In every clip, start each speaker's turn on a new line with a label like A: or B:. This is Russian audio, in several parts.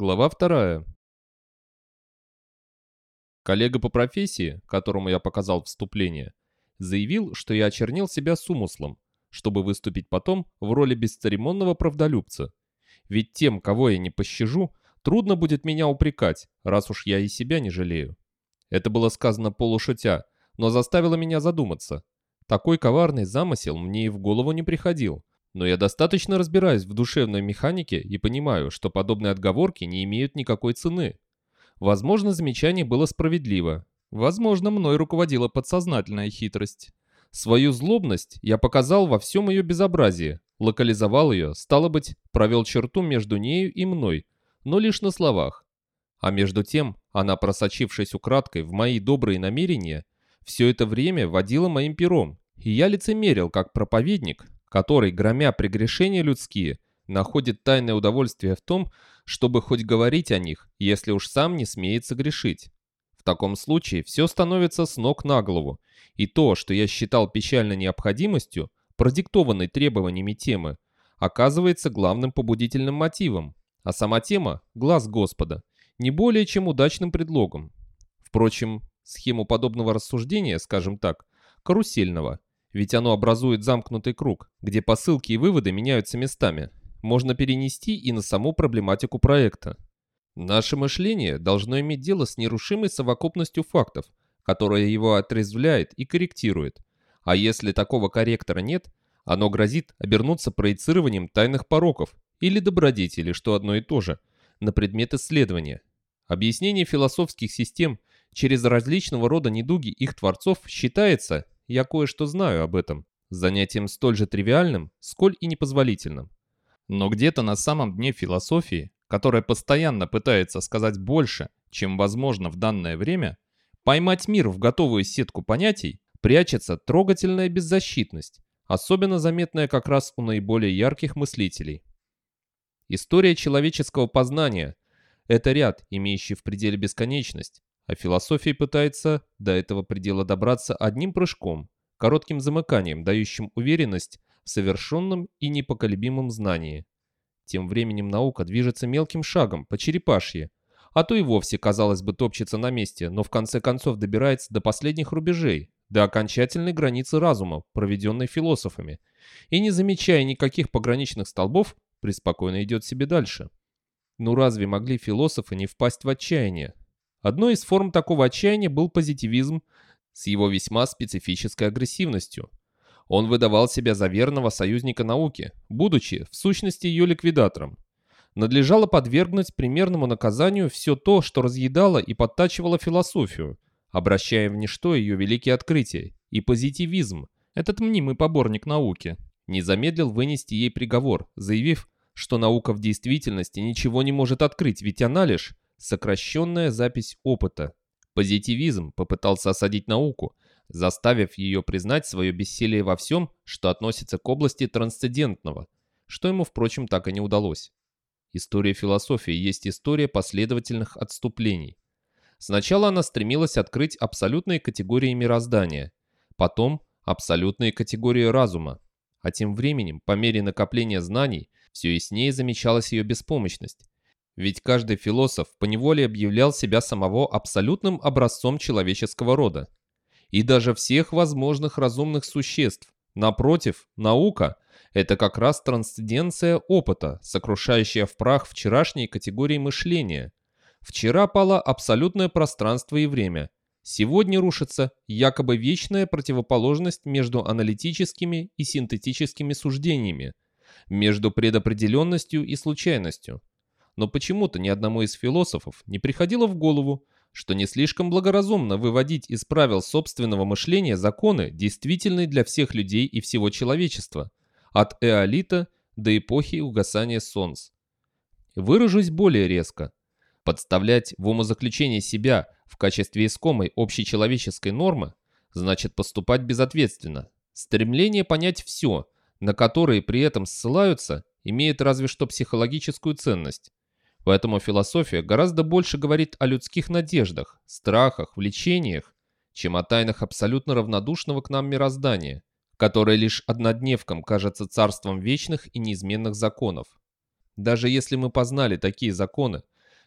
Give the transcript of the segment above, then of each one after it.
A: Глава вторая. Коллега по профессии, которому я показал вступление, заявил, что я очернил себя с умыслом, чтобы выступить потом в роли бесцеремонного правдолюбца. Ведь тем, кого я не пощажу, трудно будет меня упрекать, раз уж я и себя не жалею. Это было сказано полушутя, но заставило меня задуматься. Такой коварный замысел мне и в голову не приходил. Но я достаточно разбираюсь в душевной механике и понимаю, что подобные отговорки не имеют никакой цены. Возможно, замечание было справедливо. Возможно, мной руководила подсознательная хитрость. Свою злобность я показал во всем ее безобразии, локализовал ее, стало быть, провел черту между нею и мной, но лишь на словах. А между тем, она, просочившись украдкой в мои добрые намерения, все это время водила моим пером, и я лицемерил, как проповедник, который, громя прегрешения людские, находит тайное удовольствие в том, чтобы хоть говорить о них, если уж сам не смеет согрешить. В таком случае все становится с ног на голову, и то, что я считал печальной необходимостью, продиктованной требованиями темы, оказывается главным побудительным мотивом, а сама тема – глаз Господа, не более чем удачным предлогом. Впрочем, схему подобного рассуждения, скажем так, карусельного, ведь оно образует замкнутый круг, где посылки и выводы меняются местами, можно перенести и на саму проблематику проекта. Наше мышление должно иметь дело с нерушимой совокупностью фактов, которая его отрезвляет и корректирует. А если такого корректора нет, оно грозит обернуться проецированием тайных пороков или добродетели, что одно и то же, на предмет исследования. Объяснение философских систем через различного рода недуги их творцов считается, я кое-что знаю об этом, занятием столь же тривиальным, сколь и непозволительным. Но где-то на самом дне философии, которая постоянно пытается сказать больше, чем возможно в данное время, поймать мир в готовую сетку понятий, прячется трогательная беззащитность, особенно заметная как раз у наиболее ярких мыслителей. История человеческого познания – это ряд, имеющий в пределе бесконечность, а философия пытается до этого предела добраться одним прыжком, коротким замыканием, дающим уверенность в совершенном и непоколебимом знании. Тем временем наука движется мелким шагом, по черепашье, а то и вовсе, казалось бы, топчется на месте, но в конце концов добирается до последних рубежей, до окончательной границы разума, проведенной философами, и, не замечая никаких пограничных столбов, преспокойно идет себе дальше. Ну разве могли философы не впасть в отчаяние? Одной из форм такого отчаяния был позитивизм с его весьма специфической агрессивностью. Он выдавал себя за верного союзника науки, будучи, в сущности, ее ликвидатором. Надлежало подвергнуть примерному наказанию все то, что разъедало и подтачивало философию, обращая в ничто ее великие открытия, и позитивизм, этот мнимый поборник науки, не замедлил вынести ей приговор, заявив, что наука в действительности ничего не может открыть, ведь она лишь сокращенная запись опыта. Позитивизм попытался осадить науку, заставив ее признать свое бессилие во всем, что относится к области трансцендентного, что ему, впрочем, так и не удалось. История философии есть история последовательных отступлений. Сначала она стремилась открыть абсолютные категории мироздания, потом абсолютные категории разума, а тем временем, по мере накопления знаний, все яснее замечалась ее беспомощность. Ведь каждый философ поневоле объявлял себя самого абсолютным образцом человеческого рода и даже всех возможных разумных существ. Напротив, наука – это как раз трансценденция опыта, сокрушающая в прах вчерашние категории мышления. Вчера пало абсолютное пространство и время. Сегодня рушится якобы вечная противоположность между аналитическими и синтетическими суждениями, между предопределенностью и случайностью. Но почему-то ни одному из философов не приходило в голову, что не слишком благоразумно выводить из правил собственного мышления законы, действительные для всех людей и всего человечества, от эолита до эпохи угасания солнц. Выражусь более резко. Подставлять в умозаключение себя в качестве искомой общечеловеческой нормы значит поступать безответственно. Стремление понять все, на которые при этом ссылаются, имеет разве что психологическую ценность. Поэтому философия гораздо больше говорит о людских надеждах, страхах, влечениях, чем о тайнах абсолютно равнодушного к нам мироздания, которое лишь однодневком кажется царством вечных и неизменных законов. Даже если мы познали такие законы,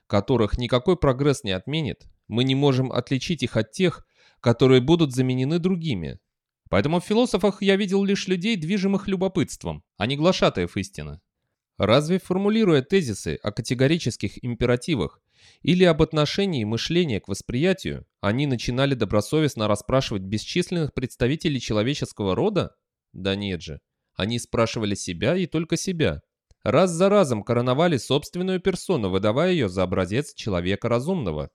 A: которых никакой прогресс не отменит, мы не можем отличить их от тех, которые будут заменены другими. Поэтому в философах я видел лишь людей, движимых любопытством, а не глашатаев истины. Разве формулируя тезисы о категорических императивах или об отношении мышления к восприятию, они начинали добросовестно расспрашивать бесчисленных представителей человеческого рода? Да нет же. Они спрашивали себя и только себя. Раз за разом короновали собственную персону, выдавая ее за образец человека разумного.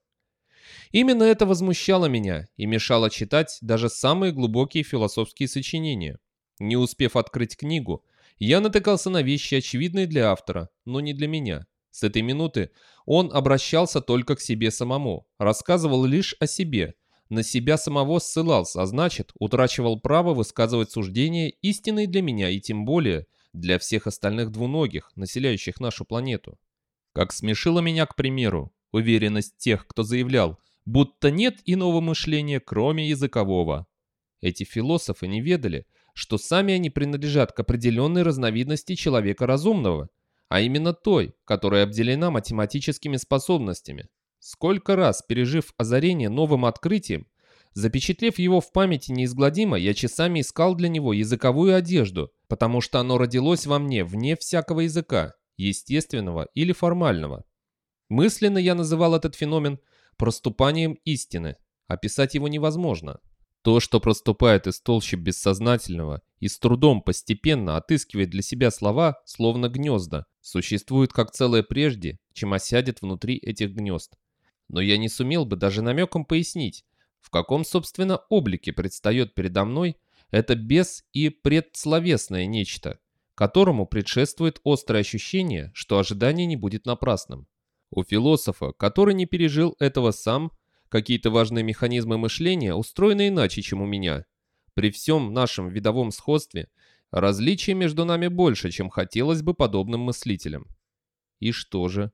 A: Именно это возмущало меня и мешало читать даже самые глубокие философские сочинения. Не успев открыть книгу, я натыкался на вещи, очевидные для автора, но не для меня. С этой минуты он обращался только к себе самому, рассказывал лишь о себе, на себя самого ссылался, а значит, утрачивал право высказывать суждения истинные для меня и тем более для всех остальных двуногих, населяющих нашу планету. Как смешило меня, к примеру, уверенность тех, кто заявлял, будто нет иного мышления, кроме языкового. Эти философы не ведали, что сами они принадлежат к определенной разновидности человека разумного, а именно той, которая обделена математическими способностями. Сколько раз, пережив озарение новым открытием, запечатлев его в памяти неизгладимо, я часами искал для него языковую одежду, потому что оно родилось во мне вне всякого языка, естественного или формального. Мысленно я называл этот феномен проступанием истины. Описать его невозможно. То, что проступает из толщи бессознательного и с трудом постепенно отыскивает для себя слова, словно гнезда, существует как целое прежде, чем осядет внутри этих гнезд. Но я не сумел бы даже намеком пояснить, в каком, собственно, облике предстает передо мной это бес- и предсловесное нечто, которому предшествует острое ощущение, что ожидание не будет напрасным. У философа, который не пережил этого сам, какие-то важные механизмы мышления устроены иначе, чем у меня. При всем нашем видовом сходстве различий между нами больше, чем хотелось бы подобным мыслителям. И что же?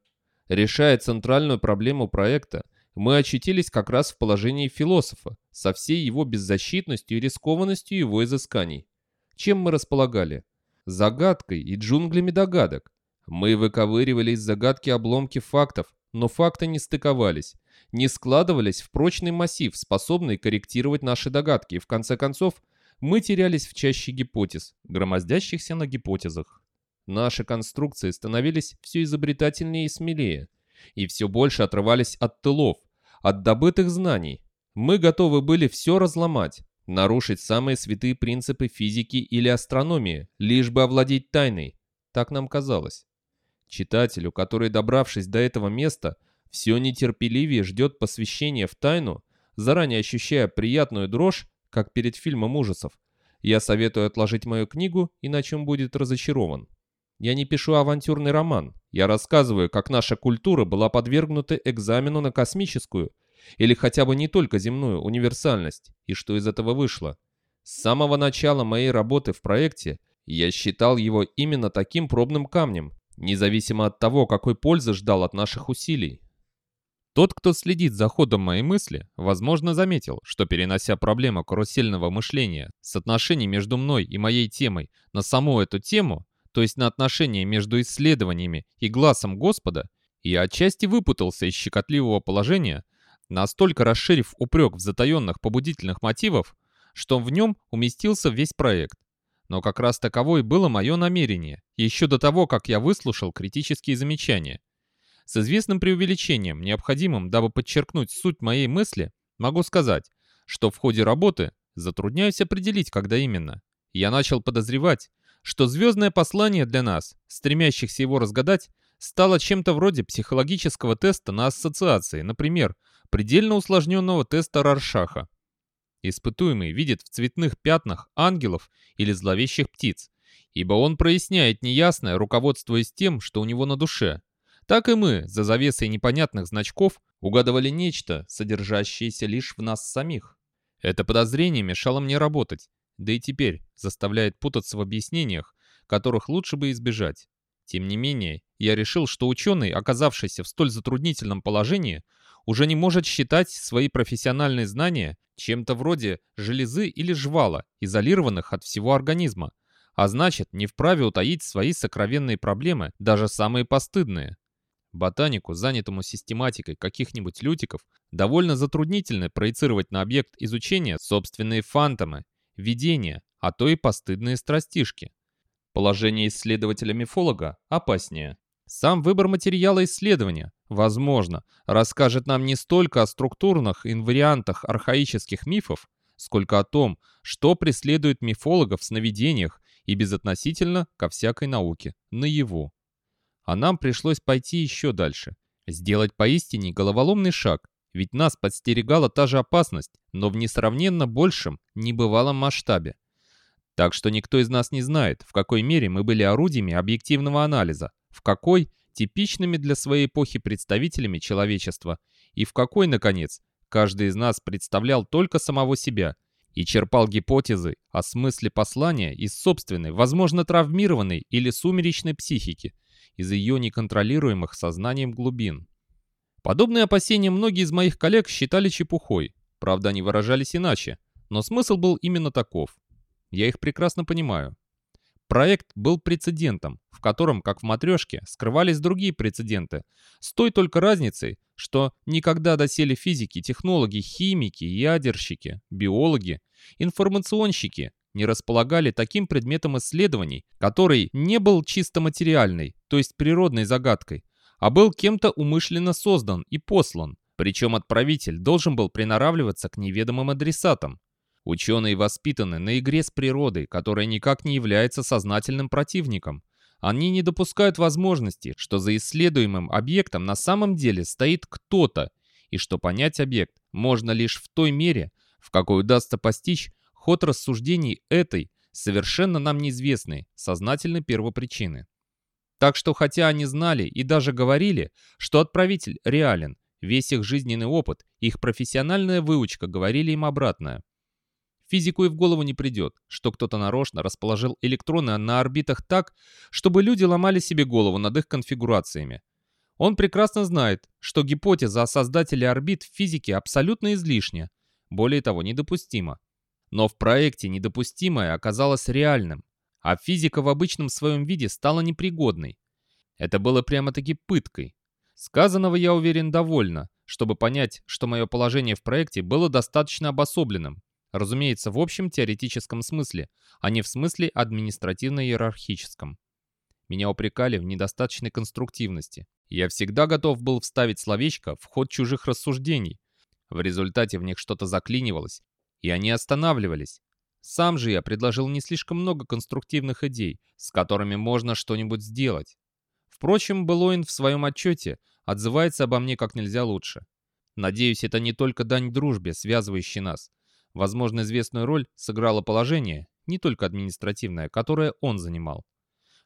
A: Решая центральную проблему проекта, мы очутились как раз в положении философа, со всей его беззащитностью и рискованностью его изысканий. Чем мы располагали? Загадкой и джунглями догадок. Мы выковыривали из загадки обломки фактов, но факты не стыковались, не складывались в прочный массив, способный корректировать наши догадки, и в конце концов мы терялись в чаще гипотез, громоздящихся на гипотезах. Наши конструкции становились все изобретательнее и смелее, и все больше отрывались от тылов, от добытых знаний. Мы готовы были все разломать, нарушить самые святые принципы физики или астрономии, лишь бы овладеть тайной. Так нам казалось. Читателю, который, добравшись до этого места, все нетерпеливее ждет посвящения в тайну, заранее ощущая приятную дрожь, как перед фильмом ужасов, я советую отложить мою книгу, иначе он будет разочарован. Я не пишу авантюрный роман. Я рассказываю, как наша культура была подвергнута экзамену на космическую, или хотя бы не только земную, универсальность, и что из этого вышло. С самого начала моей работы в проекте я считал его именно таким пробным камнем, независимо от того, какой пользы ждал от наших усилий. Тот, кто следит за ходом моей мысли, возможно, заметил, что перенося проблему карусельного мышления с отношений между мной и моей темой на саму эту тему, то есть на отношения между исследованиями и глазом Господа, я отчасти выпутался из щекотливого положения, настолько расширив упрек в затаенных побудительных мотивов, что в нем уместился весь проект. Но как раз таково было мое намерение, еще до того, как я выслушал критические замечания. С известным преувеличением, необходимым, дабы подчеркнуть суть моей мысли, могу сказать, что в ходе работы затрудняюсь определить, когда именно. Я начал подозревать, что звездное послание для нас, стремящихся его разгадать, стало чем-то вроде психологического теста на ассоциации, например, предельно усложненного теста Раршаха. Испытуемый видит в цветных пятнах ангелов или зловещих птиц, ибо он проясняет неясное, руководствуясь тем, что у него на душе. Так и мы, за завесой непонятных значков, угадывали нечто, содержащееся лишь в нас самих. Это подозрение мешало мне работать, да и теперь заставляет путаться в объяснениях, которых лучше бы избежать. Тем не менее, я решил, что ученый, оказавшийся в столь затруднительном положении, уже не может считать свои профессиональные знания чем-то вроде железы или жвала, изолированных от всего организма, а значит, не вправе утаить свои сокровенные проблемы, даже самые постыдные. Ботанику, занятому систематикой каких-нибудь лютиков, довольно затруднительно проецировать на объект изучения собственные фантомы, видения, а то и постыдные страстишки. Положение исследователя-мифолога опаснее. Сам выбор материала исследования, возможно, расскажет нам не столько о структурных инвариантах архаических мифов, сколько о том, что преследует мифологов в сновидениях и безотносительно ко всякой науке, наяву. А нам пришлось пойти еще дальше. Сделать поистине головоломный шаг, ведь нас подстерегала та же опасность, но в несравненно большем, небывалом масштабе. Так что никто из нас не знает, в какой мере мы были орудиями объективного анализа, в какой – типичными для своей эпохи представителями человечества, и в какой, наконец, каждый из нас представлял только самого себя и черпал гипотезы о смысле послания из собственной, возможно, травмированной или сумеречной психики, из ее неконтролируемых сознанием глубин. Подобные опасения многие из моих коллег считали чепухой, правда, они выражались иначе, но смысл был именно таков. Я их прекрасно понимаю. Проект был прецедентом, в котором, как в матрешке, скрывались другие прецеденты, с той только разницей, что никогда доселе физики, технологи, химики, ядерщики, биологи, информационщики не располагали таким предметом исследований, который не был чисто материальной, то есть природной загадкой, а был кем-то умышленно создан и послан, причем отправитель должен был приноравливаться к неведомым адресатам. Ученые воспитаны на игре с природой, которая никак не является сознательным противником. Они не допускают возможности, что за исследуемым объектом на самом деле стоит кто-то, и что понять объект можно лишь в той мере, в какой удастся постичь ход рассуждений этой, совершенно нам неизвестной, сознательной первопричины. Так что хотя они знали и даже говорили, что отправитель реален, весь их жизненный опыт, их профессиональная выучка говорили им обратное. Физику и в голову не придет, что кто-то нарочно расположил электроны на орбитах так, чтобы люди ломали себе голову над их конфигурациями. Он прекрасно знает, что гипотеза о создателе орбит в физике абсолютно излишня, более того, недопустима. Но в проекте недопустимое оказалось реальным, а физика в обычном своем виде стала непригодной. Это было прямо-таки пыткой. Сказанного я уверен довольно, чтобы понять, что мое положение в проекте было достаточно обособленным. Разумеется, в общем теоретическом смысле, а не в смысле административно-иерархическом. Меня упрекали в недостаточной конструктивности. Я всегда готов был вставить словечко в ход чужих рассуждений. В результате в них что-то заклинивалось, и они останавливались. Сам же я предложил не слишком много конструктивных идей, с которыми можно что-нибудь сделать. Впрочем, Белоин в своем отчете отзывается обо мне как нельзя лучше. Надеюсь, это не только дань дружбе, связывающей нас. Возможно, известную роль сыграло положение, не только административное, которое он занимал.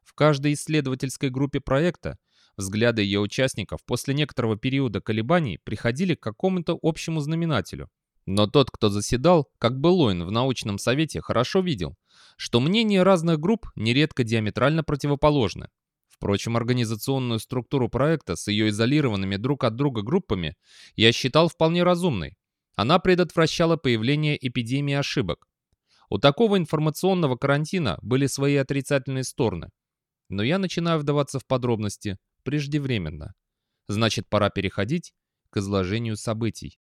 A: В каждой исследовательской группе проекта взгляды ее участников после некоторого периода колебаний приходили к какому-то общему знаменателю. Но тот, кто заседал, как Белойн в научном совете, хорошо видел, что мнения разных групп нередко диаметрально противоположны. Впрочем, организационную структуру проекта с ее изолированными друг от друга группами я считал вполне разумной. Она предотвращала появление эпидемии ошибок. У такого информационного карантина были свои отрицательные стороны. Но я начинаю вдаваться в подробности преждевременно. Значит, пора переходить к изложению событий.